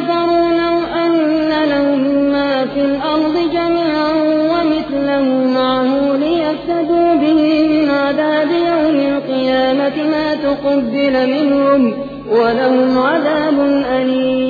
كفروا لو أن لهم ما في الأرض جميعا ومثله معه ليفتدوا به من عذاب يوم القيامة ما تقبل منهم ولهم عذاب أليم.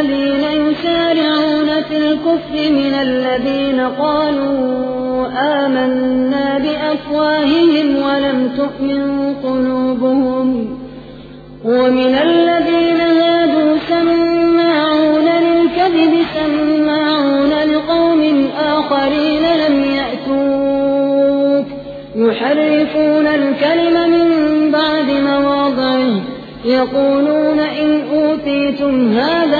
الذين يسارعون في الكفر من الذين قالوا آمنا بأفواههم ولم تؤمن قلوبهم ومن الذين هادوا سماعون للكذب سماعون لقوم آخرين لم يأتوك يحرفون الكلم من بعد مواضعه يقولون إن أوتيتم هذا